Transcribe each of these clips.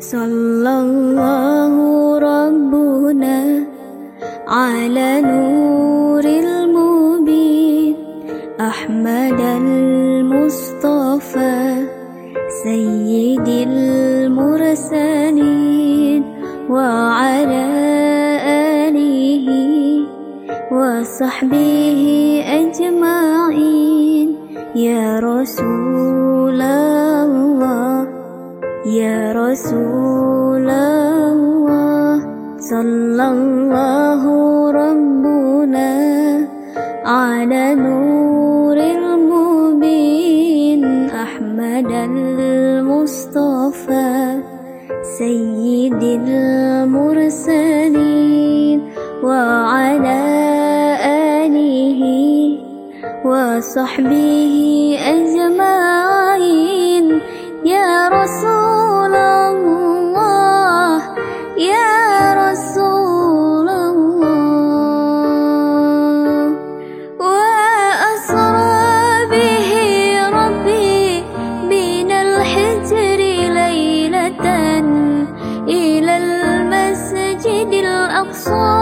صلى الله ربنا على نور المبين أحمد المصطفى سيد المرسلين وعلى آله وصحبه أجمعين. يا رسول الله يا رسول الله صلى الله ربنا على نور المبين أحمد المصطفى سيد المرسلين وعلى آله وصحبه أجمعين. يا رسول الله يا رسول الله. وأسرى به ربي من الحجر ليلة إلى المسجد الأقصى.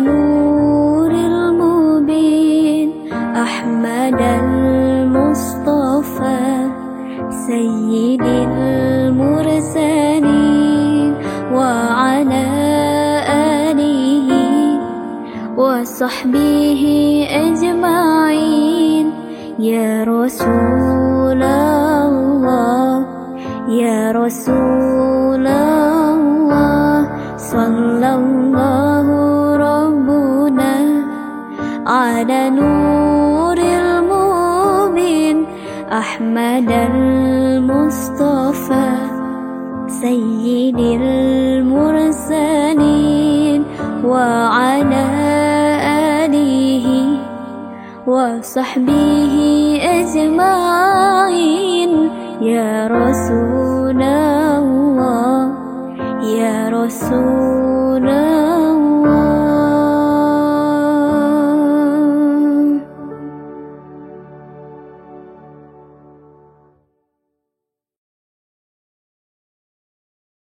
نور المبين أحمد المصطفى سيد المرسلين وعلى آله وصحبه أجمعين. يا رسول الله يا رسول الله صلى الله على نور المبين أحمد المصطفى سيد المرسلين وعلى آله وصحبه أجمعين. يا رسول الله يا رسول